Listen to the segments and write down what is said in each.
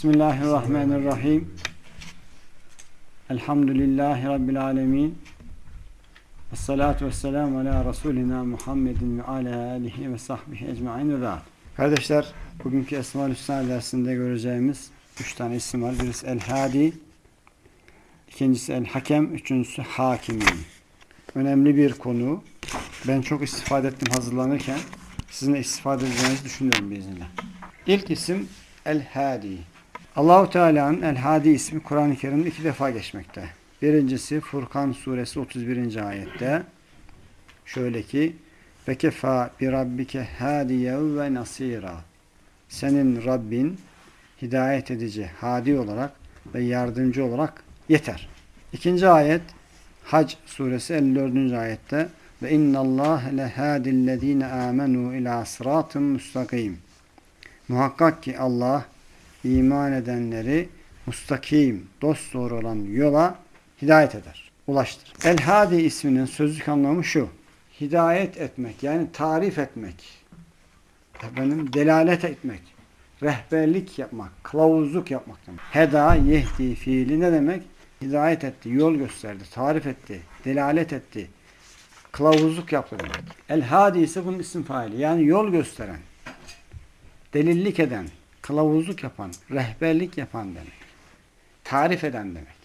Bismillahirrahmanirrahim. Elhamdülillahi Rabbil alemin. Esselatu vesselamu ala Resulina Muhammedin ve ala alihi ve sahbihi ecmain ve ba'd. Kardeşler, bugünkü Esma-ül Hüsna dersinde göreceğimiz üç tane isim var. Birisi El-Hadi, ikincisi El-Hakem, üçüncüsü Hakim. Önemli bir konu. Ben çok istifade ettim hazırlanırken. Sizin de istifade edeceğinizi düşünüyorum biiznillah. İlk isim El-Hadi. Allahu Teala'nın El-Hadi ismi Kur'an-ı Kerim'de iki defa geçmekte. Birincisi Furkan suresi 31. ayette. Şöyle ki ve kefa bi rabbike hadiyen ve nasira. Senin Rabbin hidayet edici, hadi olarak ve yardımcı olarak yeter. İkinci ayet Hac suresi 54. ayette ve innallâhe lehâdillezîne âmenû ilâ sıratın müstakim. Muhakkak ki Allah iman edenleri mustakim, dosdoğru olan yola hidayet eder, ulaştır. El-Hadi isminin sözlük anlamı şu. Hidayet etmek, yani tarif etmek. Efendim, delalet etmek. Rehberlik yapmak, kılavuzluk yapmak demek. Heda, yehdi fiili ne demek? Hidayet etti, yol gösterdi, tarif etti, delalet etti, kılavuzluk yaptı demek. El-Hadi ise bunun isim faili. Yani yol gösteren, delillik eden, kılavuzluk yapan, rehberlik yapan demek. Tarif eden demek.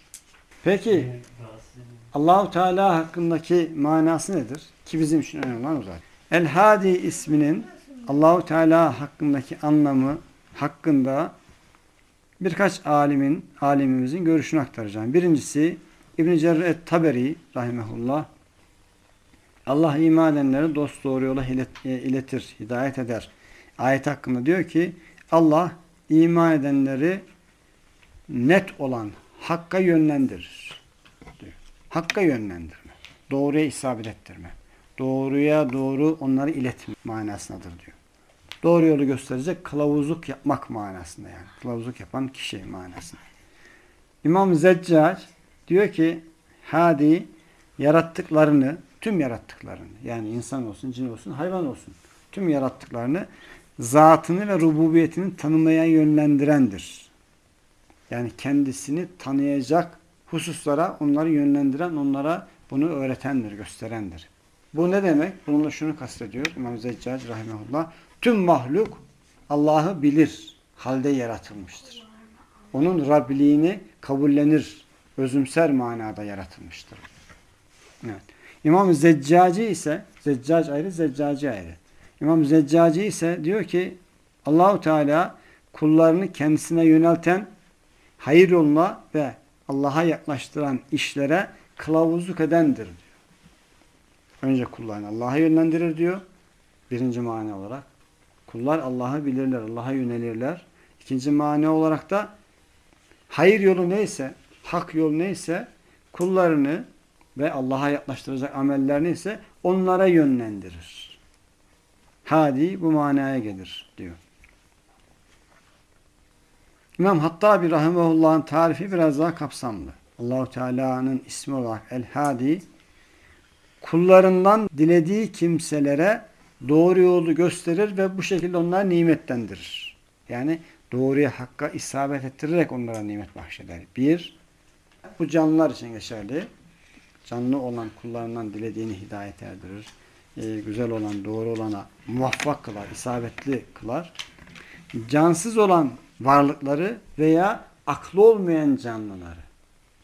Peki Allahu Teala hakkındaki manası nedir? Ki bizim için önemli olan o zaten. El-Hadi isminin Allahu Teala hakkındaki anlamı hakkında birkaç alimin, alimimizin görüşünü aktaracağım. Birincisi İbn-i Cerre Taberi rahimehullah Allah iman edenleri dost doğru yola iletir, hidayet eder. Ayet hakkında diyor ki Allah iman edenleri net olan hakka yönlendirir. Hakka yönlendirme. Doğruya isabet ettirme. Doğruya doğru onları iletme manasındadır diyor. Doğru yolu gösterecek kılavuzluk yapmak manasında yani. Kılavuzluk yapan kişi manasında. İmam Zeccac diyor ki hadi yarattıklarını, tüm yarattıklarını yani insan olsun, cin olsun, hayvan olsun tüm yarattıklarını zatını ve rububiyetini tanımaya yönlendirendir. Yani kendisini tanıyacak hususlara onları yönlendiren, onlara bunu öğretendir, gösterendir. Bu ne demek? Bununla şunu kastediyor İmam Zeccac rahimahullah. Tüm mahluk Allah'ı bilir halde yaratılmıştır. Onun Rabliğini kabullenir, özümser manada yaratılmıştır. Evet. İmam Zeccaci ise, Zeccac ayrı, Zeccaci ayrı. İmam Zeccaci ise diyor ki Allahu Teala kullarını kendisine yönelten hayır yoluna ve Allah'a yaklaştıran işlere kılavuzluk edendir diyor. Önce kullarını Allah'a yönlendirir diyor. Birinci mani olarak. Kullar Allah'ı bilirler, Allah'a yönelirler. İkinci mani olarak da hayır yolu neyse, hak yol neyse kullarını ve Allah'a yaklaştıracak amellerini ise onlara yönlendirir. Hadi bu manaya gelir diyor. İmam Hattabi Rahimahullah'ın tarifi biraz daha kapsamlı. Allahu Teala'nın ismi olarak El-Hadi kullarından dilediği kimselere doğru yolu gösterir ve bu şekilde onlara nimetlendirir. Yani doğruya hakka isabet ettirerek onlara nimet bahşeder. Bir, bu canlılar için geçerli. Canlı olan kullarından dilediğini hidayet erdirir. Ee, güzel olan, doğru olana muvaffak kılar, isabetli kılar. Cansız olan varlıkları veya aklı olmayan canlıları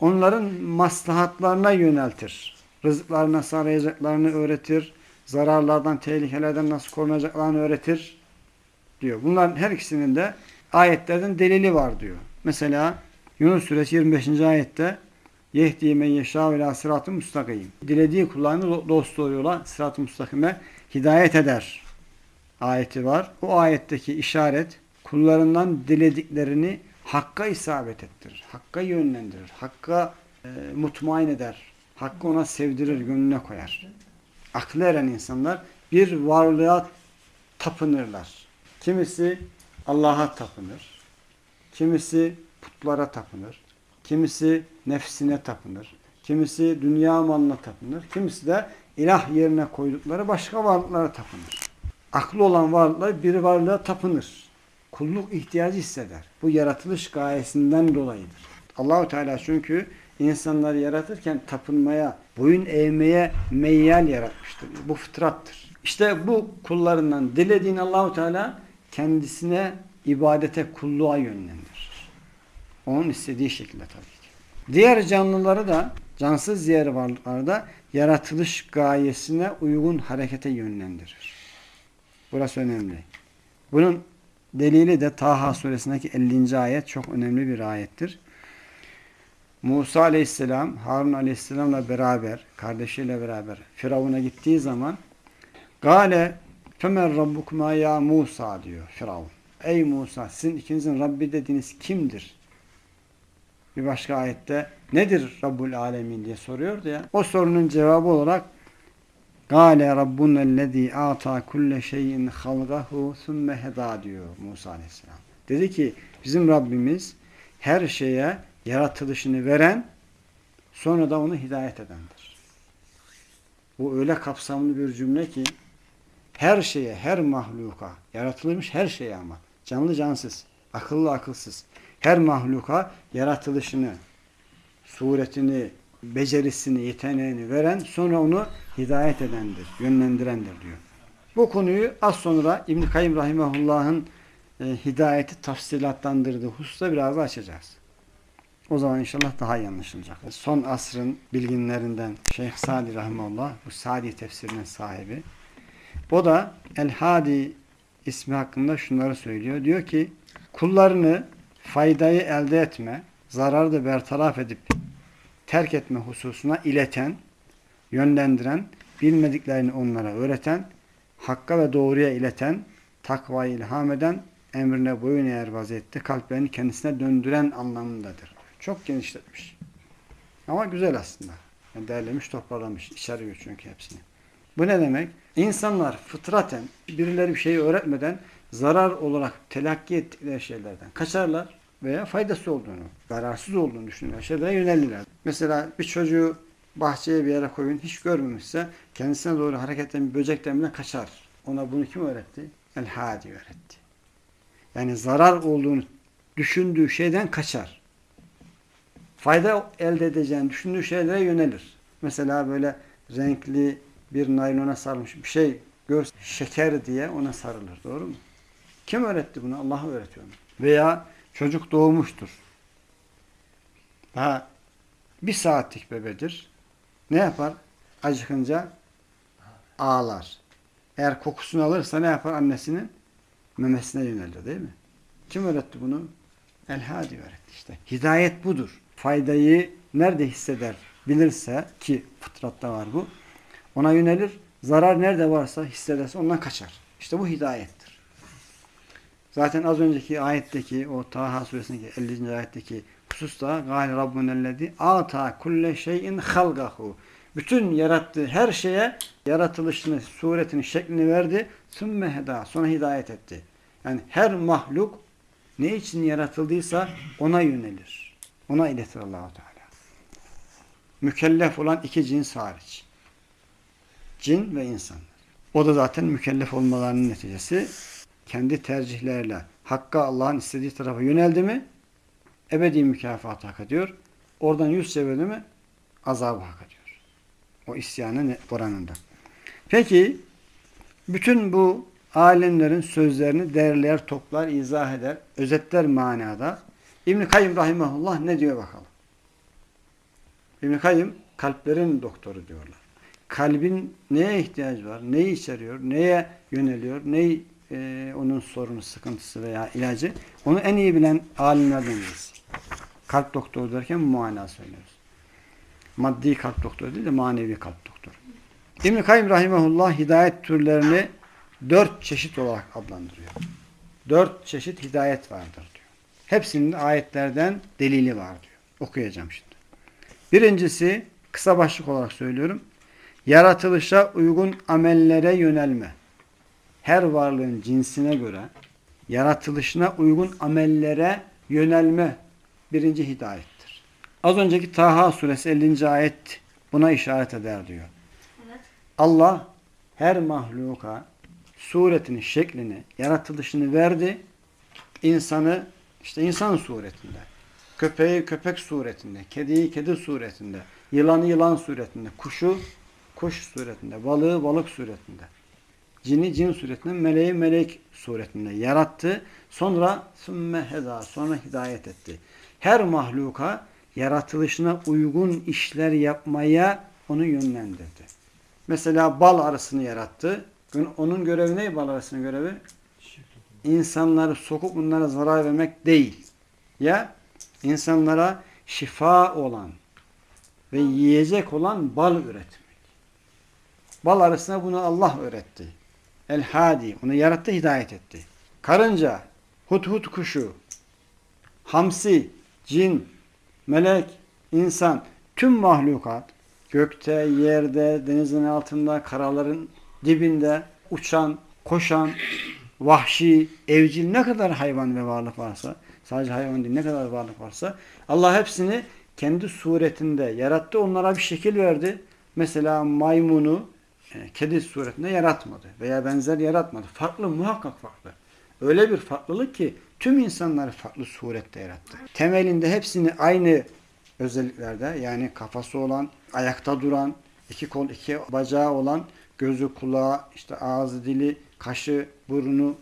onların maslahatlarına yöneltir. Rızıklarını nasıl arayacaklarını öğretir. Zararlardan, tehlikelerden nasıl korunacaklarını öğretir diyor. Bunların her ikisinin de ayetlerden delili var diyor. Mesela Yunus suresi 25. ayette Yehdi men yeşâ ve sıratı müstakim. Dilediği kullarını dost yola sırat-ı müstakime hidayet eder. Ayeti var. O ayetteki işaret kullarından dilediklerini hakka isabet ettirir. Hakka yönlendirir. Hakka e, mutmain eder. Hakkı ona sevdirir, gönlüne koyar. Aklı eren insanlar bir varlığa tapınırlar. Kimisi Allah'a tapınır. Kimisi putlara tapınır. Kimisi nefsine tapınır. Kimisi dünya malına tapınır. Kimisi de ilah yerine koydukları başka varlıklara tapınır. Aklı olan varlıklar bir varlığa tapınır. kulluk ihtiyacı hisseder. Bu yaratılış gayesinden dolayıdır. Allahu Teala çünkü insanları yaratırken tapınmaya, boyun eğmeye meyyal yaratmıştır. Bu fıtrattır. İşte bu kullarından dilediğin Allahu Teala kendisine ibadete, kulluğa yönlendirir. Onun istediği şekilde tabii. Diğer canlıları da, cansız diğer varlıkları da yaratılış gayesine uygun harekete yönlendirir. Burası önemli. Bunun delili de Taha suresindeki 50. ayet çok önemli bir ayettir. Musa aleyhisselam Harun aleyhisselamla beraber, kardeşiyle beraber Firavun'a gittiği zaman Gale Femer Rabbukuma ya Musa diyor Firavun. Ey Musa sizin ikinizin Rabbi dediğiniz kimdir? Bir başka ayette nedir Rabbul Alemin diye soruyordu ya. O sorunun cevabı olarak Gale Rabbunellezî âtâ kulle şeyin halgahu thumme hedâ diyor Musa Aleyhisselam. Dedi ki bizim Rabbimiz her şeye yaratılışını veren sonra da onu hidayet edendir. Bu öyle kapsamlı bir cümle ki her şeye, her mahluka, yaratılmış her şeye ama canlı cansız, akıllı akılsız her mahluka yaratılışını, suretini, becerisini, yeteneğini veren sonra onu hidayet edendir, yönlendirendir diyor. Bu konuyu az sonra İbn-i Kayyum Rahimahullah'ın e, hidayeti tafsilatlandırdığı hususta biraz da açacağız. O zaman inşallah daha iyi anlaşılacak. Son asrın bilginlerinden Şeyh Sadi Rahimullah, bu Sadi tefsirinin sahibi. O da El-Hadi ismi hakkında şunları söylüyor. Diyor ki kullarını faydayı elde etme, zararı da bertaraf edip terk etme hususuna ileten, yönlendiren, bilmediklerini onlara öğreten, hakka ve doğruya ileten, takvayı ilham eden, emrine boyun eğer vaziyette kalplerini kendisine döndüren anlamındadır. Çok genişletmiş. Ama güzel aslında. Yani derlemiş, toparlamış. İçeriyor çünkü hepsini. Bu ne demek? İnsanlar fıtraten birileri bir şeyi öğretmeden zarar olarak telakki ettikleri şeylerden kaçarlar veya faydası olduğunu, zararsız olduğunu düşünüyorlar. Şeylere yönelirler. Mesela bir çocuğu bahçeye bir yere koyun hiç görmemişse kendisine doğru hareket eden bir böcekten bile kaçar. Ona bunu kim öğretti? El-Hadi öğretti. Yani zarar olduğunu düşündüğü şeyden kaçar. Fayda elde edeceğini düşündüğü şeylere yönelir. Mesela böyle renkli bir naylona sarılmış bir şey gör şeker diye ona sarılır. Doğru mu? Kim öğretti bunu? Allah öğretiyor. Veya çocuk doğmuştur. Daha bir saatlik bebedir. Ne yapar? Acıkınca ağlar. Eğer kokusunu alırsa ne yapar? Annesinin memesine yönelir değil mi? Kim öğretti bunu? El-Hadi öğretti işte. Hidayet budur. Faydayı nerede hisseder bilirse ki fıtratta var bu. Ona yönelir. Zarar nerede varsa hissederse ondan kaçar. İşte bu hidayettir. Zaten az önceki ayetteki o Taha suresindeki 50. ayetteki hususta gâli rabbunellezî âtâ kulle şeyin halgahu bütün yarattığı her şeye yaratılışını, suretini, şeklini verdi. Sümme heda. Sonra hidayet etti. Yani her mahluk ne için yaratıldıysa ona yönelir. Ona iletir Allahu Teala. Mükellef olan iki cins hariç. Cin ve insanlar. O da zaten mükellef olmalarının neticesi kendi tercihlerle Hakka Allah'ın istediği tarafa yöneldi mi ebedi mükafat hak ediyor. Oradan yüz çevirdi mi azabı hak ediyor. O isyanın oranında. Peki bütün bu alimlerin sözlerini derler, toplar, izah eder, özetler manada. İbn-i Kayyum Rahimahullah ne diyor bakalım. İbn-i Kayyum kalplerin doktoru diyorlar. Kalbin neye ihtiyacı var, neyi içeriyor, neye yöneliyor, neyi e, onun sorunu, sıkıntısı veya ilacı onu en iyi bilen alimlerden birisi. Kalp doktoru derken muayena söylüyoruz. Maddi kalp doktoru değil de manevi kalp doktoru. İbn-i Kayyum Rahimahullah hidayet türlerini dört çeşit olarak adlandırıyor. Dört çeşit hidayet vardır diyor. Hepsinin ayetlerden delili var diyor. Okuyacağım şimdi. Birincisi kısa başlık olarak söylüyorum. Yaratılışa uygun amellere yönelme. Her varlığın cinsine göre yaratılışına uygun amellere yönelme birinci hidayettir. Az önceki Taha suresi 50. ayet buna işaret eder diyor. Evet. Allah her mahluka suretini, şeklini, yaratılışını verdi. insanı işte insan suretinde, köpeği köpek suretinde, kediyi kedi suretinde, yılanı yılan suretinde, kuşu kuş suretinde, balığı balık suretinde, cini cin suretinde, meleği melek suretinde yarattı. Sonra sümme heda, sonra hidayet etti. Her mahluka yaratılışına uygun işler yapmaya onu yönlendirdi. Mesela bal arısını yarattı. Onun görevi ne bal arısının görevi? İnsanları sokup bunlara zarar vermek değil. Ya insanlara şifa olan ve yiyecek olan bal üretmek. Bal arısına bunu Allah öğretti. El Hadi onu yarattı, hidayet etti. Karınca, hut kuşu, hamsi, cin, melek, insan, tüm mahlukat gökte, yerde, denizin altında, karaların dibinde uçan, koşan, vahşi, evcil ne kadar hayvan ve varlık varsa, sadece hayvan değil ne kadar varlık varsa Allah hepsini kendi suretinde yarattı. Onlara bir şekil verdi. Mesela maymunu kedi suretinde yaratmadı veya benzer yaratmadı. Farklı muhakkak farklı. Öyle bir farklılık ki tüm insanları farklı surette yarattı. Temelinde hepsini aynı özelliklerde yani kafası olan, ayakta duran, iki kol, iki bacağı olan, gözü, kulağı, işte ağzı, dili, kaşı, burnu,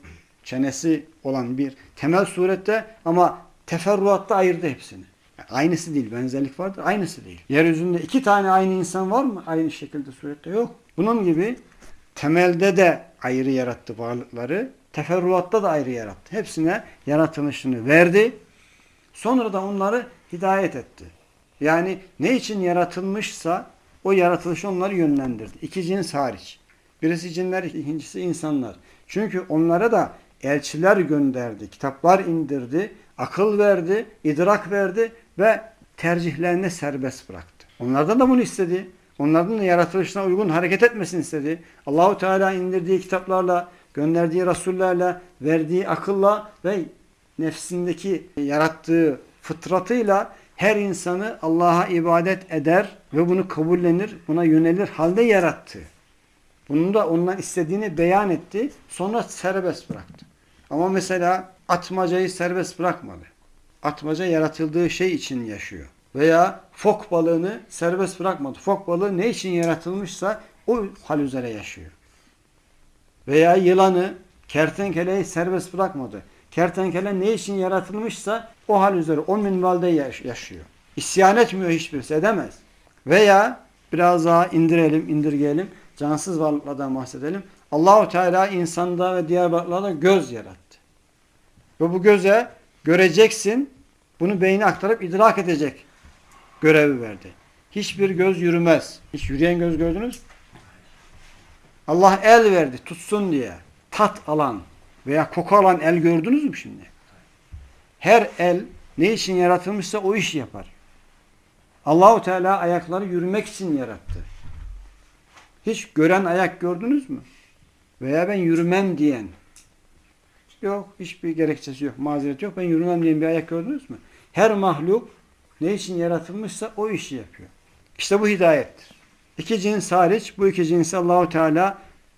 çenesi olan bir temel surette ama teferruatta ayırdı hepsini. Aynısı değil, benzerlik vardır, aynısı değil. Yeryüzünde iki tane aynı insan var mı? Aynı şekilde surette yok. Bunun gibi temelde de ayrı yarattı varlıkları, teferruatta da ayrı yarattı. Hepsine yaratılışını verdi. Sonra da onları hidayet etti. Yani ne için yaratılmışsa o yaratılışı onları yönlendirdi. İki cins hariç. Birisi cinler, ikincisi insanlar. Çünkü onlara da elçiler gönderdi, kitaplar indirdi, akıl verdi, idrak verdi ve tercihlerini serbest bıraktı. Onlardan da bunu istedi. Onların da yaratılışına uygun hareket etmesini istedi. Allahu Teala indirdiği kitaplarla, gönderdiği rasullerle, verdiği akılla ve nefsindeki yarattığı fıtratıyla her insanı Allah'a ibadet eder ve bunu kabullenir, buna yönelir halde yarattı. Bunu da ondan istediğini beyan etti. Sonra serbest bıraktı. Ama mesela atmacayı serbest bırakmadı. Atmaca yaratıldığı şey için yaşıyor. Veya fok balığını serbest bırakmadı. Fok balığı ne için yaratılmışsa o hal üzere yaşıyor. Veya yılanı, kertenkeleyi serbest bırakmadı. Kertenkele ne için yaratılmışsa o hal üzere o minvalde yaşıyor. İsyan etmiyor hiçbirisi edemez. Veya biraz daha indirelim, indirgeyelim. Cansız varlıklardan bahsedelim. Allahu Teala insanda ve diğer varlıklarda göz yarattı. Ve bu göze göreceksin, bunu beyni aktarıp idrak edecek görevi verdi. Hiçbir göz yürümez. Hiç yürüyen göz gördünüz? Allah el verdi tutsun diye. Tat alan veya koku alan el gördünüz mü şimdi? Her el ne için yaratılmışsa o işi yapar. Allahu Teala ayakları yürümek için yarattı. Hiç gören ayak gördünüz mü? Veya ben yürümem diyen. Yok, hiçbir gerekçesi yok, mazeret yok. Ben yürümem diyen bir ayak gördünüz mü? Her mahluk ne için yaratılmışsa o işi yapıyor. İşte bu hidayettir. İki cins hariç bu iki cinsi Allahu Teala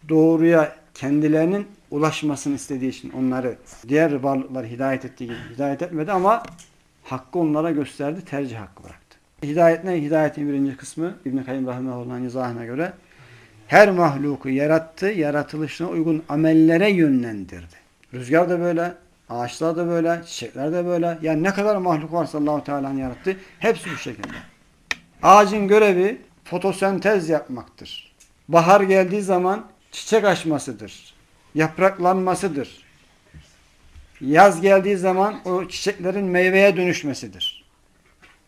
doğruya kendilerinin ulaşmasını istediği için onları diğer varlıkları hidayet ettiği gibi hidayet etmedi ama hakkı onlara gösterdi, tercih hakkı bıraktı. Hidayet ne? Hidayetin birinci kısmı İbn-i Kayyum Rahimahullah'ın izahına göre her mahluku yarattı, yaratılışına uygun amellere yönlendirdi. Rüzgar da böyle, ağaçlar da böyle, çiçekler de böyle. Yani ne kadar mahluk varsa Allahu Teala'nın yarattı, hepsi bu şekilde. Ağacın görevi fotosentez yapmaktır. Bahar geldiği zaman çiçek açmasıdır. Yapraklanmasıdır. Yaz geldiği zaman o çiçeklerin meyveye dönüşmesidir.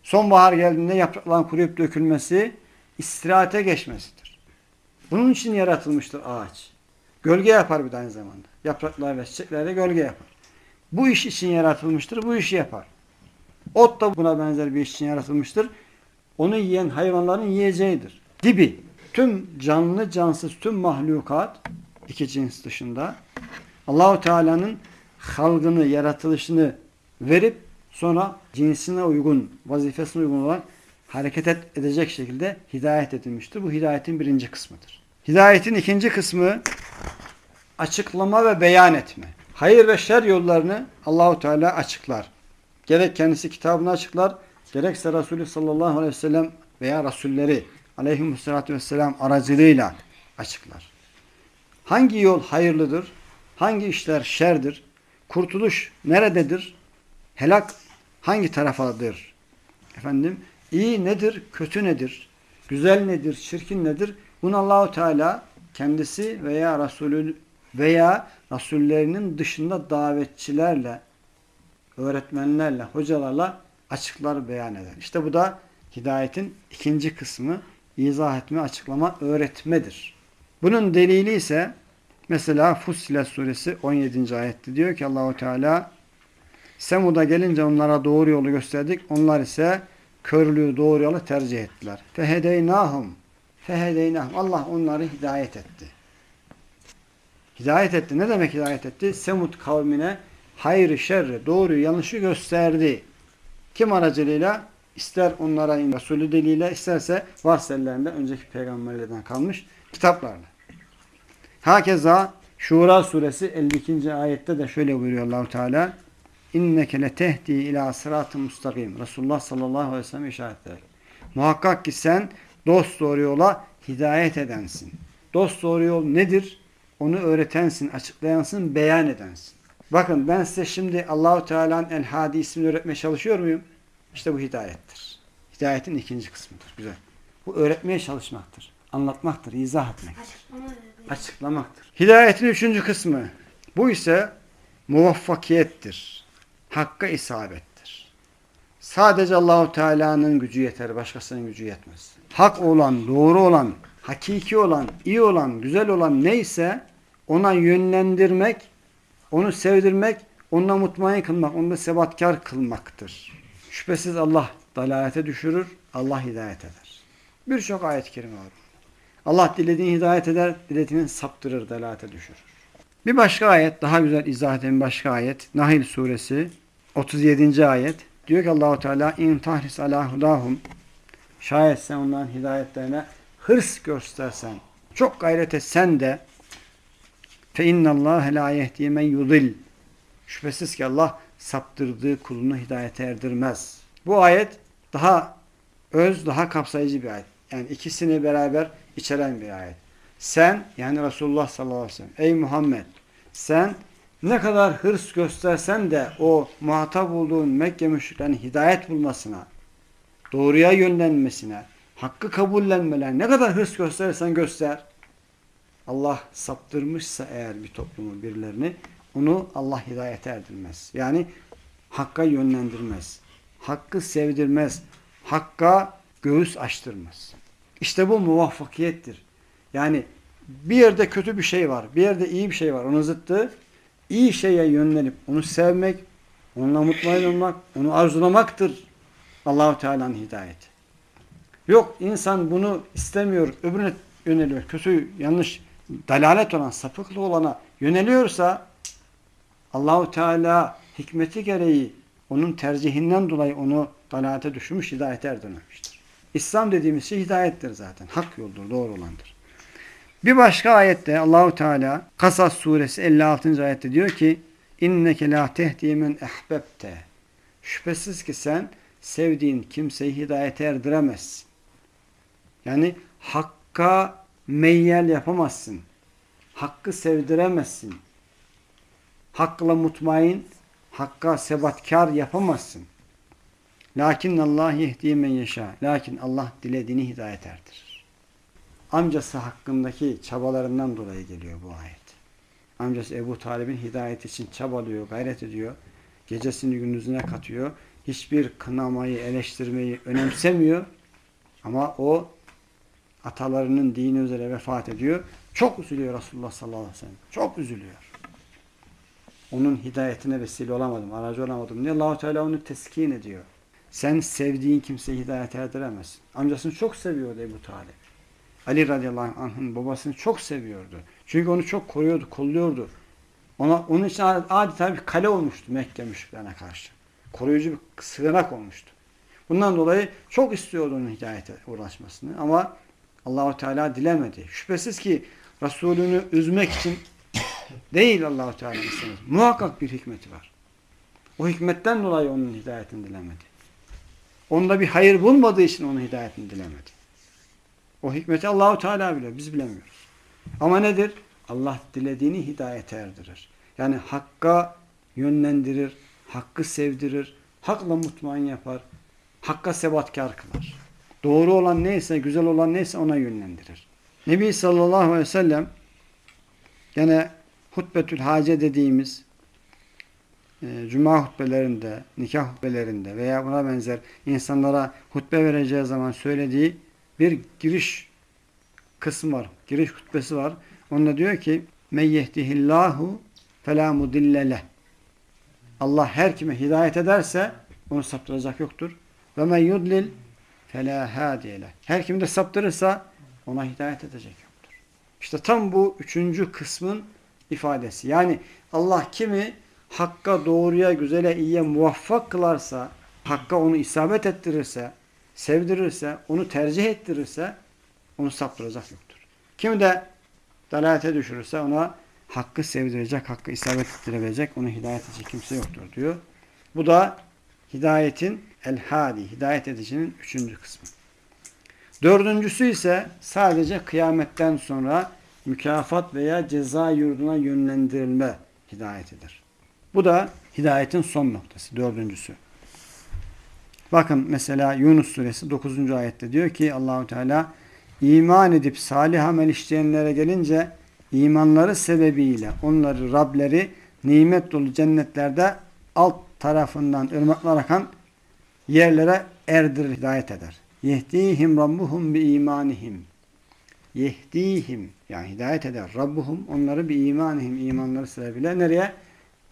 Sonbahar geldiğinde yaprakların kuruyup dökülmesi, istirahate geçmesidir. Bunun için yaratılmıştır ağaç. Gölge yapar bir de aynı zamanda. Yapraklar ve çiçekler de gölge yapar. Bu iş için yaratılmıştır, bu işi yapar. Ot da buna benzer bir iş için yaratılmıştır. Onu yiyen hayvanların yiyeceğidir. Gibi tüm canlı cansız tüm mahlukat iki cins dışında Allahu Teala'nın halgını, yaratılışını verip sonra cinsine uygun, vazifesine uygun olarak hareket edecek şekilde hidayet edilmiştir. Bu hidayetin birinci kısmıdır. Hidayetin ikinci kısmı açıklama ve beyan etme. hayır ve şer yollarını Allahu Teala açıklar. Gerek kendisi kitabını açıklar, gerekse Resulü sallallahu aleyhi ve sellem veya Resulleri aleyhimussalatu vesselam aracılığıyla açıklar. Hangi yol hayırlıdır? Hangi işler şerdir? Kurtuluş nerededir? Helak hangi tarafadır? Efendim, iyi nedir, kötü nedir? Güzel nedir, çirkin nedir? Bunu Allahu Teala kendisi veya Resulü veya Rasullerinin dışında davetçilerle, öğretmenlerle, hocalarla açıklar beyan eder. İşte bu da hidayetin ikinci kısmı izah etme, açıklama, öğretmedir. Bunun delili ise mesela Fussilet suresi 17. ayette diyor ki Allahu Teala Semud'a gelince onlara doğru yolu gösterdik. Onlar ise körlüğü doğru yolu tercih ettiler. Fehedeynahum fehedeynahum Allah onları hidayet etti. Hidayet etti. Ne demek hidayet etti? Semud kavmine hayrı, şerri, doğruyu, yanlışı gösterdi. Kim aracılığıyla? İster onlara Resulü diliyle, isterse varsa ellerinde önceki peygamberlerden kalmış kitaplarla. Hakeza Şura suresi 52. ayette de şöyle buyuruyor Allahu Teala inneke letehdi ila sıratı mustakim. Resulullah sallallahu aleyhi ve sellem işaret. Muhakkak ki sen dost doğru yola hidayet edensin. Dost doğru yol nedir? Onu öğretensin, açıklayansın, beyan edensin. Bakın ben size şimdi Allahu Teala'nın El Hadi ismini öğretmeye çalışıyor muyum? İşte bu hidayettir. Hidayetin ikinci kısmıdır. Güzel. Bu öğretmeye çalışmaktır. Anlatmaktır, izah etmektir. Açıklamaktır. Hidayetin üçüncü kısmı. Bu ise muvaffakiyettir. Hakka isabettir. Sadece Allahu Teala'nın gücü yeter, başkasının gücü yetmez. Hak olan, doğru olan, hakiki olan, iyi olan, güzel olan neyse ona yönlendirmek, onu sevdirmek, onunla mutmain kılmak, onu sebatkar kılmaktır. Şüphesiz Allah dalalete düşürür, Allah hidayet eder. Birçok ayet-i kerime var. Allah dilediğini hidayet eder, dilediğini saptırır, dalalete düşürür. Bir başka ayet, daha güzel izah eden başka ayet, Nahil suresi 37. ayet. Diyor ki Allahu Teala in tahris ala hudahum şayet sen onların hidayetlerine hırs göstersen, çok gayret etsen de fe innallâhe la yehdi men yudil şüphesiz ki Allah saptırdığı kulunu hidayete erdirmez. Bu ayet daha öz, daha kapsayıcı bir ayet. Yani ikisini beraber içeren bir ayet. Sen yani Resulullah sallallahu aleyhi ve sellem ey Muhammed sen ne kadar hırs göstersen de o muhatap olduğun Mekke müşriklerinin hidayet bulmasına, doğruya yönlenmesine, hakkı kabullenmeler ne kadar hırs gösterirsen göster. Allah saptırmışsa eğer bir toplumu birilerini onu Allah hidayete erdirmez. Yani hakka yönlendirmez. Hakkı sevdirmez. Hakka göğüs açtırmaz. İşte bu muvaffakiyettir. Yani bir yerde kötü bir şey var, bir yerde iyi bir şey var. Onun zıttı iyi şeye yönlenip onu sevmek, onunla mutmain olmak, onu arzulamaktır Allahu Teala'nın hidayeti. Yok insan bunu istemiyor, öbürüne yöneliyor. Kötü, yanlış, dalalet olan, sapıklı olana yöneliyorsa Allahu Teala hikmeti gereği onun tercihinden dolayı onu dalalete düşürmüş, hidayete erdirmemiştir. İslam dediğimiz şey hidayettir zaten. Hak yoldur, doğru olandır. Bir başka ayette Allahu Teala Kasas suresi 56. ayette diyor ki inneke la tehdi men. Şüphesiz ki sen sevdiğin kimseyi hidayete erdiremezsin. Yani hakka meyyal yapamazsın. Hakkı sevdiremezsin. Hakkla mutmain, hakka sebatkar yapamazsın. Lakin Allah yehdi men yeşâ. Lakin Allah dilediğini hidayet erdirir. Amcası hakkındaki çabalarından dolayı geliyor bu ayet. Amcası Ebu Talib'in hidayet için çabalıyor, gayret ediyor. Gecesini gündüzüne katıyor. Hiçbir kınamayı, eleştirmeyi önemsemiyor. Ama o atalarının dini üzere vefat ediyor. Çok üzülüyor Resulullah sallallahu aleyhi ve sellem. Çok üzülüyor. Onun hidayetine vesile olamadım, aracı olamadım diye allah Teala onu teskin ediyor. Sen sevdiğin kimseyi hidayete erdiremezsin. Amcasını çok seviyordu Ebu Talib. Ali radıyallahu anh'ın babasını çok seviyordu. Çünkü onu çok koruyordu, kolluyordu. Ona, onun için adeta bir kale olmuştu Mekke müşriklerine karşı. Koruyucu bir sığınak olmuştu. Bundan dolayı çok istiyordu onun hidayete uğraşmasını ama Allahu Teala dilemedi. Şüphesiz ki Resulünü üzmek için Değil Allahu Teala istemez. Muhakkak bir hikmeti var. O hikmetten dolayı onun hidayetini dilemedi. Onda bir hayır bulmadığı için onun hidayetini dilemedi. O hikmeti Allahu Teala biliyor. Biz bilemiyoruz. Ama nedir? Allah dilediğini hidayete erdirir. Yani hakka yönlendirir, hakkı sevdirir, hakla mutmain yapar, hakka sebatkar kılar. Doğru olan neyse, güzel olan neyse ona yönlendirir. Nebi sallallahu aleyhi ve sellem gene hutbetül hace dediğimiz e, cuma hutbelerinde, nikah hutbelerinde veya buna benzer insanlara hutbe vereceği zaman söylediği bir giriş kısmı var. Giriş hutbesi var. Onda diyor ki men yehdihillahu felâ Allah her kime hidayet ederse onu saptıracak yoktur. Ve men yudlil felâ hâdiyeleh Her kim de saptırırsa ona hidayet edecek yoktur. İşte tam bu üçüncü kısmın ifadesi. Yani Allah kimi hakka, doğruya, güzele, iyiye muvaffak kılarsa, hakka onu isabet ettirirse, sevdirirse, onu tercih ettirirse onu saptıracak yoktur. Kimi de dalalete düşürürse ona hakkı sevdirecek, hakkı isabet ettirebilecek, onu hidayet edecek kimse yoktur diyor. Bu da hidayetin el-hadi, hidayet edicinin üçüncü kısmı. Dördüncüsü ise sadece kıyametten sonra mükafat veya ceza yurduna yönlendirilme hidayetidir. Bu da hidayetin son noktası, dördüncüsü. Bakın mesela Yunus suresi 9. ayette diyor ki Allahu Teala iman edip salih amel işleyenlere gelince imanları sebebiyle onları Rableri nimet dolu cennetlerde alt tarafından ırmaklar akan yerlere erdirir, hidayet eder. Yehdihim rabbuhum bi imanihim. Yehdihim yani hidayet eder. Rabbuhum onları bir imanihim imanları sebebiyle nereye?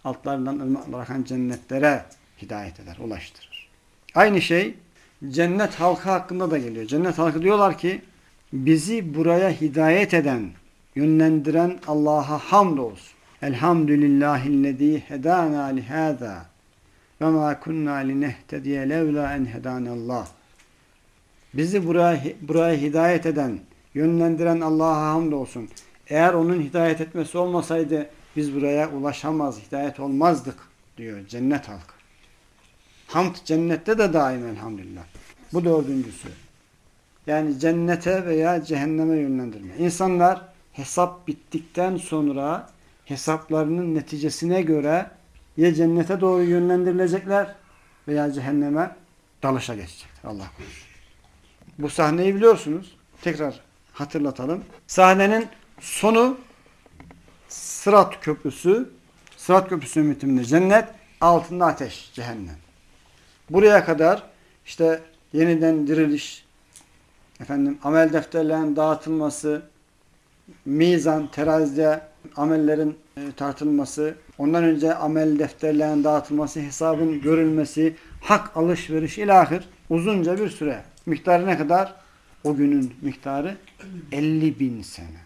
Altlarından ırmaklar akan cennetlere hidayet eder, ulaştırır. Aynı şey cennet halkı hakkında da geliyor. Cennet halkı diyorlar ki bizi buraya hidayet eden, yönlendiren Allah'a hamdolsun. Elhamdülillahillezî hedâna lihâzâ ve mâ kunnâ linehtediye levlâ en hedânallah. Bizi buraya, buraya hidayet eden, yönlendiren Allah'a hamdolsun. Eğer onun hidayet etmesi olmasaydı biz buraya ulaşamaz, hidayet olmazdık diyor cennet halkı. Hamd cennette de daim elhamdülillah. Bu dördüncüsü. Yani cennete veya cehenneme yönlendirme. İnsanlar hesap bittikten sonra hesaplarının neticesine göre ya cennete doğru yönlendirilecekler veya cehenneme dalışa geçecekler. Allah. Bu sahneyi biliyorsunuz. Tekrar hatırlatalım. Sahnenin sonu Sırat Köprüsü. Sırat Köprüsü'nün bitiminde cennet, altında ateş, cehennem. Buraya kadar işte yeniden diriliş, efendim amel defterlerinin dağıtılması, mizan, terazide amellerin e, tartılması, ondan önce amel defterlerinin dağıtılması, hesabın görülmesi, hak alışveriş ilahir uzunca bir süre. Miktarı ne kadar? O günün miktarı 50 bin sene.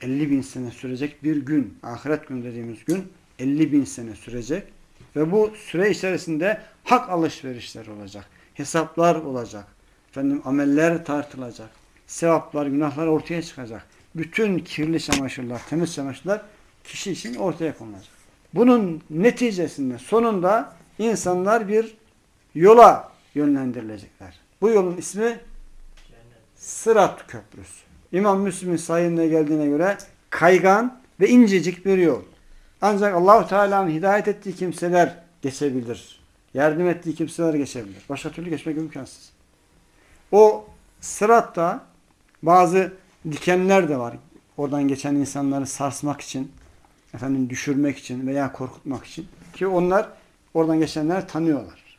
50 bin sene sürecek bir gün. Ahiret günü dediğimiz gün 50 bin sene sürecek. Ve bu süre içerisinde hak alışverişler olacak. Hesaplar olacak. Efendim ameller tartılacak. Sevaplar, günahlar ortaya çıkacak. Bütün kirli çamaşırlar, temiz çamaşırlar kişi için ortaya konulacak. Bunun neticesinde sonunda insanlar bir yola yönlendirilecekler. Bu yolun ismi Sırat Köprüsü. İmam Müslim'in sayında geldiğine göre kaygan ve incecik bir yol. Ancak Allahu Teala'nın hidayet ettiği kimseler geçebilir. Yardım ettiği kimseler geçebilir. Başka türlü geçmek imkansız. O sıratta bazı dikenler de var. Oradan geçen insanları sarsmak için, efendim düşürmek için veya korkutmak için. Ki onlar oradan geçenler tanıyorlar.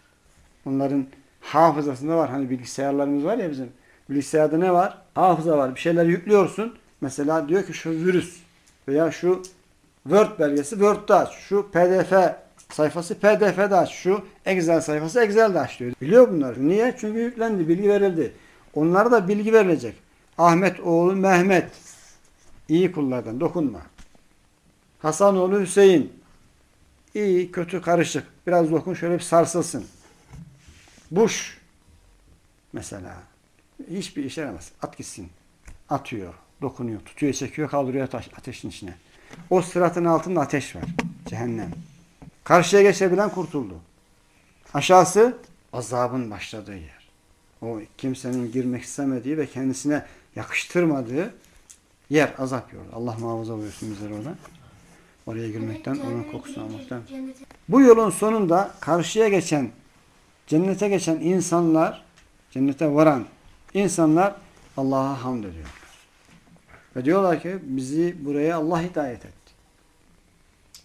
Onların hafızasında var. Hani bilgisayarlarımız var ya bizim. Bilgisayarda ne var? Hafıza var. Bir şeyler yüklüyorsun. Mesela diyor ki şu virüs veya şu Word belgesi Word'da aç. Şu PDF sayfası PDF'de aç. Şu Excel sayfası Excel'de aç diyor. Biliyor bunlar. Niye? Çünkü yüklendi. Bilgi verildi. Onlara da bilgi verilecek. Ahmet oğlu Mehmet. iyi kullardan dokunma. Hasan oğlu Hüseyin. iyi kötü karışık. Biraz dokun şöyle bir sarsılsın. Buş mesela hiçbir işe yaramaz. At gitsin. Atıyor, dokunuyor, tutuyor, çekiyor, kaldırıyor ateş, ateşin içine. O sıratın altında ateş var. Cehennem. Karşıya geçebilen kurtuldu. Aşağısı azabın başladığı yer. O kimsenin girmek istemediği ve kendisine yakıştırmadığı yer azap yolu. Allah muhafaza buyursun bizleri oradan. Oraya girmekten, onun kokusunu almaktan. Bu yolun sonunda karşıya geçen, cennete geçen insanlar, cennete varan insanlar Allah'a hamd ediyorlar. Ve diyorlar ki bizi buraya Allah hidayet etti.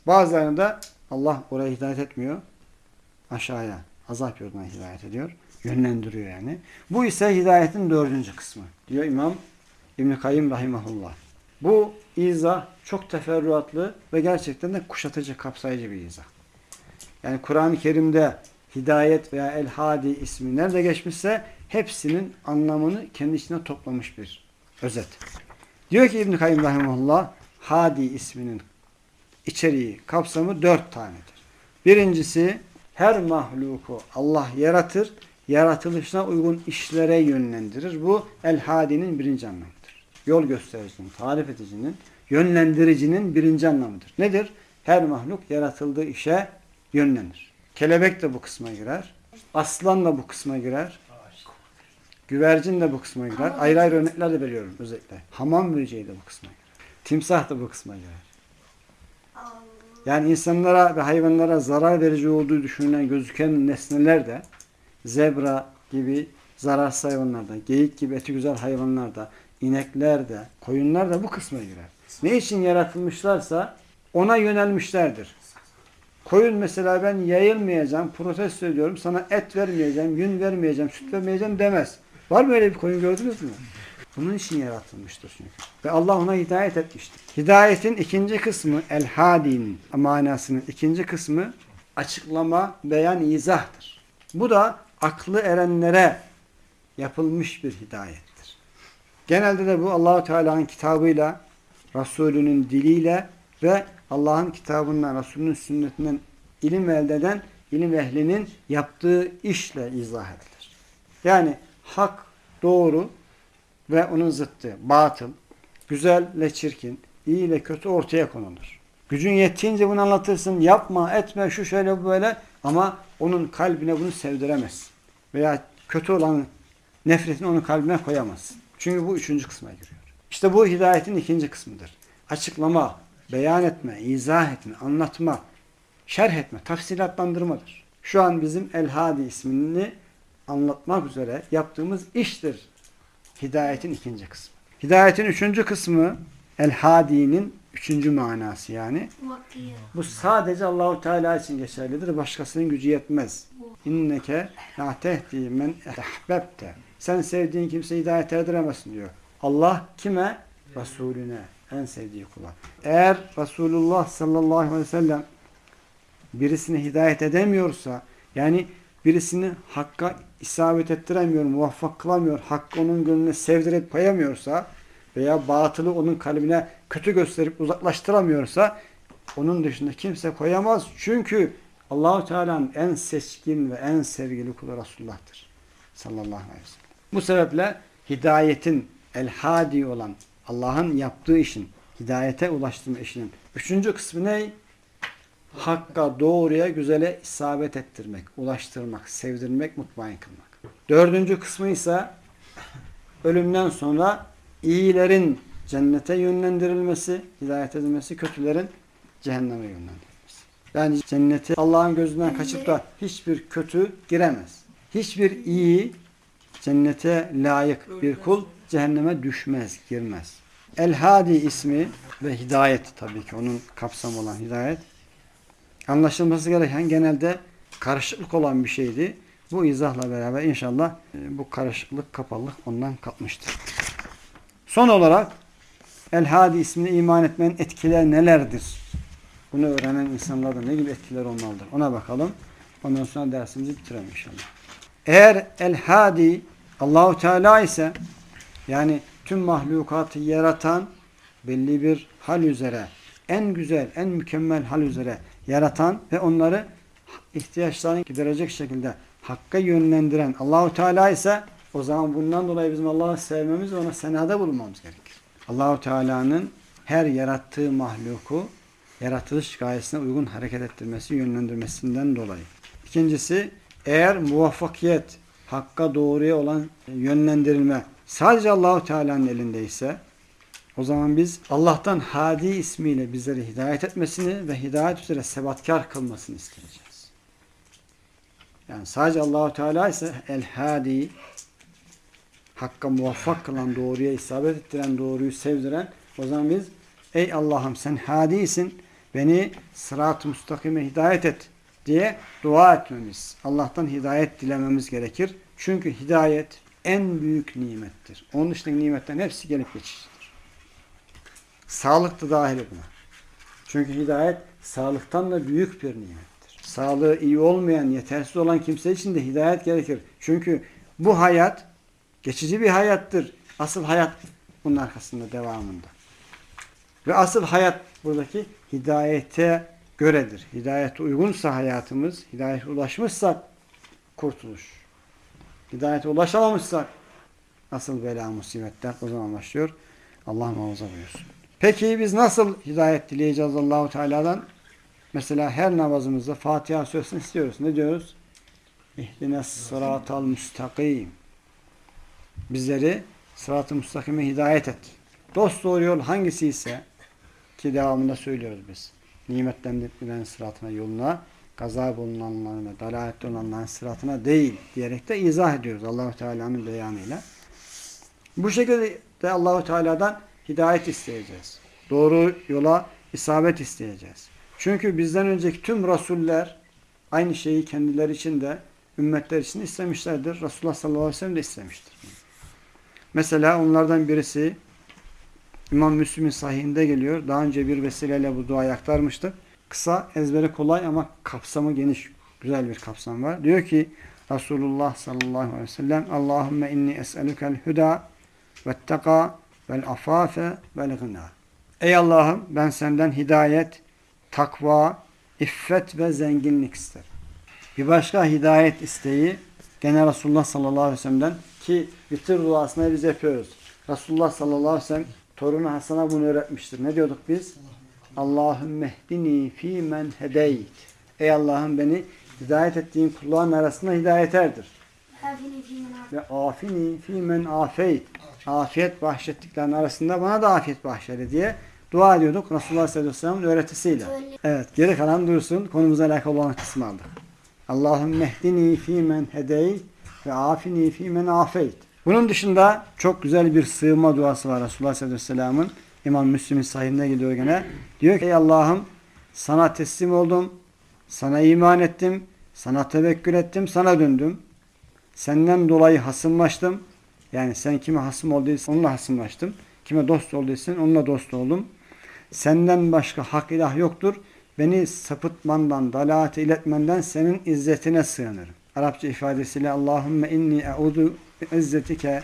Bazılarında Allah oraya hidayet etmiyor. Aşağıya, azap yoluna hidayet ediyor. Yönlendiriyor yani. Bu ise hidayetin dördüncü kısmı. Diyor İmam İbn-i Kayyım Rahimahullah. Bu izah çok teferruatlı ve gerçekten de kuşatıcı, kapsayıcı bir izah. Yani Kur'an-ı Kerim'de hidayet veya el-hadi ismi nerede geçmişse hepsinin anlamını kendi içine toplamış bir özet. Diyor ki İbn-i Kayyum Rahimahullah hadi isminin içeriği, kapsamı dört tanedir. Birincisi her mahluku Allah yaratır, yaratılışına uygun işlere yönlendirir. Bu el-hadinin birinci anlamıdır. Yol göstericinin, tarif edicinin, yönlendiricinin birinci anlamıdır. Nedir? Her mahluk yaratıldığı işe yönlenir. Kelebek de bu kısma girer. Aslan da bu kısma girer. Güvercin de bu kısma girer. Ayrı ayrı örnekler de veriyorum özellikle. Hamam böceği de bu kısma girer. Timsah da bu kısma girer. Yani insanlara ve hayvanlara zarar verici olduğu düşünülen gözüken nesneler de zebra gibi zararsız hayvanlarda, geyik gibi eti güzel hayvanlarda, inekler de, koyunlar da bu kısma girer. Ne için yaratılmışlarsa ona yönelmişlerdir. Koyun mesela ben yayılmayacağım, protesto ediyorum, sana et vermeyeceğim, yün vermeyeceğim, süt vermeyeceğim demez. Var mı öyle bir koyun gördünüz mü? Bunun için yaratılmıştır çünkü. Ve Allah ona hidayet etmiştir. Hidayetin ikinci kısmı, el-hadin manasının ikinci kısmı açıklama, beyan, izahtır. Bu da aklı erenlere yapılmış bir hidayettir. Genelde de bu Allahu Teala'nın kitabıyla, Resulünün diliyle ve Allah'ın kitabından, Resulünün sünnetinden ilim elde eden ilim ehlinin yaptığı işle izah edilir. Yani hak, doğru ve onun zıttı, batıl, güzelle çirkin, iyi ile kötü ortaya konulur. Gücün yettiğince bunu anlatırsın, yapma, etme, şu şöyle böyle ama onun kalbine bunu sevdiremezsin. Veya kötü olan nefretini onun kalbine koyamazsın. Çünkü bu üçüncü kısma giriyor. İşte bu hidayetin ikinci kısmıdır. Açıklama, beyan etme, izah etme, anlatma, şerh etme, tafsilatlandırmadır. Şu an bizim El-Hadi ismini anlatmak üzere yaptığımız iştir. Hidayetin ikinci kısmı. Hidayetin üçüncü kısmı El-Hadi'nin üçüncü manası yani. Bu sadece Allahu Teala için geçerlidir. Başkasının gücü yetmez. İnneke la tehdi men ehbebte. Sen sevdiğin kimseyi hidayet erdiremezsin diyor. Allah kime? Resulüne. En sevdiği kula. Eğer Resulullah sallallahu aleyhi ve sellem birisine hidayet edemiyorsa yani birisini hakka isabet ettiremiyor, muvaffak kılamıyor, hakkı onun gönlüne sevdirip koyamıyorsa veya batılı onun kalbine kötü gösterip uzaklaştıramıyorsa onun dışında kimse koyamaz. Çünkü Allahu Teala'nın en seçkin ve en sevgili kulu Resulullah'tır. Sallallahu aleyhi ve sellem. Bu sebeple hidayetin el-hadi olan Allah'ın yaptığı işin, hidayete ulaştırma işinin üçüncü kısmı ne? Hakka, doğruya, güzele isabet ettirmek, ulaştırmak, sevdirmek, mutmain kılmak. Dördüncü kısmı ise ölümden sonra iyilerin cennete yönlendirilmesi, hidayet edilmesi, kötülerin cehenneme yönlendirilmesi. Yani cennete Allah'ın gözünden kaçıp da hiçbir kötü giremez. Hiçbir iyi cennete layık bir kul cehenneme düşmez, girmez. El-Hadi ismi ve hidayet tabii ki onun kapsamı olan hidayet anlaşılması gereken genelde karışıklık olan bir şeydi. Bu izahla beraber inşallah e, bu karışıklık, kapalılık ondan kalkmıştır. Son olarak El-Hadi ismine iman etmenin etkileri nelerdir? Bunu öğrenen insanlarda ne gibi etkiler olmalıdır? Ona bakalım. Ondan sonra dersimizi bitirelim inşallah. Eğer El-Hadi Allahu Teala ise yani tüm mahlukatı yaratan belli bir hal üzere en güzel, en mükemmel hal üzere yaratan ve onları ihtiyaçlarını giderecek şekilde hakka yönlendiren Allahu Teala ise o zaman bundan dolayı bizim Allah'ı sevmemiz ve ona senada bulunmamız gerekir. Allahu Teala'nın her yarattığı mahluku yaratılış gayesine uygun hareket ettirmesi, yönlendirmesinden dolayı. İkincisi, eğer muvaffakiyet, hakka doğruya olan yönlendirilme sadece Allahu Teala'nın elindeyse o zaman biz Allah'tan Hadi ismiyle bizleri hidayet etmesini ve hidayet üzere sebatkar kılmasını isteyeceğiz. Yani sadece Allahu Teala ise El Hadi hakka muvaffak kılan, doğruya isabet ettiren, doğruyu sevdiren o zaman biz ey Allah'ım sen hadisin beni sırat-ı müstakime hidayet et diye dua etmemiz, Allah'tan hidayet dilememiz gerekir. Çünkü hidayet en büyük nimettir. Onun dışındaki nimetlerin hepsi gelip geçicidir. Sağlık da dahil buna. Çünkü hidayet sağlıktan da büyük bir nimettir. Sağlığı iyi olmayan, yetersiz olan kimse için de hidayet gerekir. Çünkü bu hayat geçici bir hayattır. Asıl hayat bunun arkasında devamında. Ve asıl hayat buradaki hidayete göredir. Hidayete uygunsa hayatımız, hidayete ulaşmışsak kurtuluş. Hidayete ulaşamamışsak asıl bela musibetler o zaman başlıyor. Allah muhafaza buyursun. Peki biz nasıl hidayet dileyeceğiz Allahu Teala'dan? Mesela her namazımızda Fatiha suresini istiyoruz. Ne diyoruz? İhdine sıratal müstakim. Bizleri sırat-ı müstakime hidayet et. Dost doğru yol hangisi ise ki devamında söylüyoruz biz. Nimetlendirilen sıratına yoluna, gazap olunanların ve olanların sıratına değil diyerek de izah ediyoruz Allahu Teala'nın beyanıyla. Bu şekilde de Allahu Teala'dan hidayet isteyeceğiz. Doğru yola isabet isteyeceğiz. Çünkü bizden önceki tüm rasuller aynı şeyi kendileri için de ümmetler için istemişlerdir. Resulullah sallallahu aleyhi ve sellem de istemiştir. Mesela onlardan birisi İmam Müslim'in sahihinde geliyor. Daha önce bir vesileyle bu duayı aktarmıştık. Kısa, ezberi kolay ama kapsamı geniş. Güzel bir kapsam var. Diyor ki Resulullah sallallahu aleyhi ve sellem Allahümme inni es'elükel huda vetteka vel afafe vel gına. Ey Allah'ım ben senden hidayet, takva, iffet ve zenginlik isterim. Bir başka hidayet isteği gene Resulullah sallallahu aleyhi ve sellem'den ki bitir duasını biz yapıyoruz. Resulullah sallallahu aleyhi ve sellem torunu Hasan'a bunu öğretmiştir. Ne diyorduk biz? Allahümme hdini fî men hedeyt. Ey Allah'ım beni hidayet ettiğin kulların arasında hidayet erdir. Ve afini fî men afeyt. Afiyet bahşettiklerin arasında bana da afiyet bahşede diye dua ediyorduk Resulullah sallallahu aleyhi ve sellem'in öğretisiyle. Evet geri kalan dursun. Konumuza alakalı olan kısmı aldık. Allahümme hdini fî men hedeyt ve afini fî men afeyt. Bunun dışında çok güzel bir sığınma duası var Resulullah sallallahu aleyhi ve sellem'in. İmam Müslim'in sahihinde gidiyor gene. Diyor ki ey Allah'ım sana teslim oldum. Sana iman ettim. Sana tevekkül ettim. Sana döndüm. Senden dolayı hasımlaştım. Yani sen kime hasım olduysan onunla hasımlaştım. Kime dost olduysan onunla dost oldum. Senden başka hak ilah yoktur. Beni sapıtmandan, dalalete iletmenden senin izzetine sığınırım. Arapça ifadesiyle Allahümme inni e'udu izzetike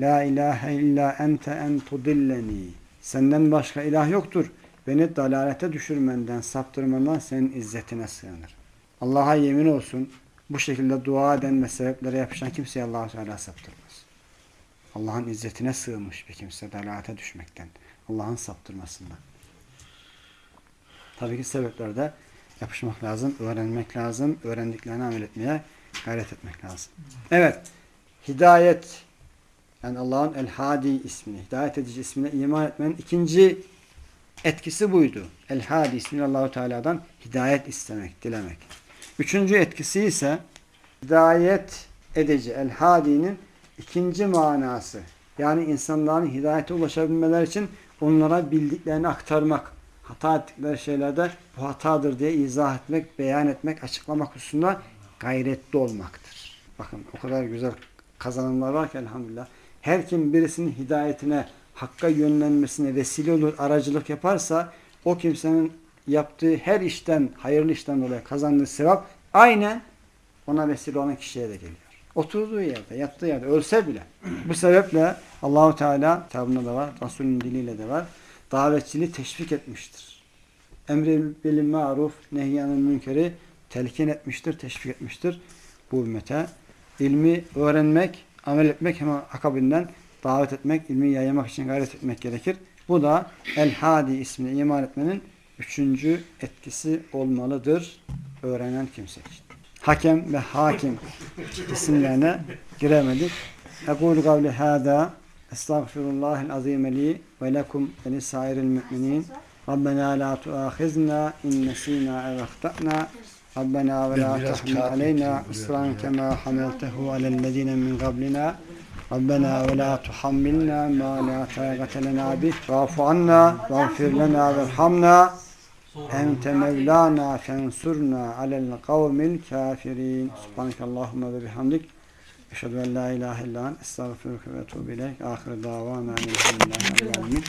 la ilahe illa ente en tudilleni. Senden başka ilah yoktur. Beni dalalete düşürmenden, saptırmandan senin izzetine sığınır. Allah'a yemin olsun bu şekilde dua eden ve sebeplere yapışan kimseye Allah-u Teala saptırmaz. Allah'ın izzetine sığınmış bir kimse dalalete düşmekten, Allah'ın saptırmasından. Tabii ki sebeplerde yapışmak lazım, öğrenmek lazım, öğrendiklerini amel etmeye gayret etmek lazım. Evet, hidayet, yani Allah'ın El-Hadi ismini, hidayet edici ismine iman etmenin ikinci etkisi buydu. El-Hadi ismini Allahu Teala'dan hidayet istemek, dilemek. Üçüncü etkisi ise hidayet edici, El-Hadi'nin ikinci manası. Yani insanların hidayete ulaşabilmeler için onlara bildiklerini aktarmak, hata ettikleri şeylerde bu hatadır diye izah etmek, beyan etmek, açıklamak hususunda gayretli olmaktır. Bakın o kadar güzel kazanımlar var ki elhamdülillah. Her kim birisinin hidayetine, hakka yönlenmesine vesile olur, aracılık yaparsa o kimsenin yaptığı her işten, hayırlı işten dolayı kazandığı sevap aynen ona vesile olan kişiye de geliyor. Oturduğu yerde, yattığı yerde, ölse bile. Bu sebeple Allahu Teala kitabında da var, Resulün diliyle de var. Davetçiliği teşvik etmiştir. Emri bil maruf, nehyanın münkeri telkin etmiştir, teşvik etmiştir bu ümmete. İlmi öğrenmek, amel etmek hemen akabinden davet etmek, ilmi yaymak için gayret etmek gerekir. Bu da El-Hadi ismini iman etmenin üçüncü etkisi olmalıdır öğrenen kimse için. Hakem ve hakim isimlerine giremedik. Ekul kavli hâdâ estağfirullahil azîme ve lekum ve lisairil mü'minin Rabbena la tuâkhizna in nesînâ ev Rabbena ve la tahmil aleyna isran kema hameltehu alellezîne min qablina Rabbena ve la tuhammilna ma la tâgate lena bih Vâfu anna vâgfir lena verhamna Ente mevlana fensurna alel kavmil kafirin. Subhaneke Allahümme ve bihamdik. Eşhedü en la ilahe illa en estağfiruke ve etûbü ileyk. Ahire davana elhamdülillahi rabbil.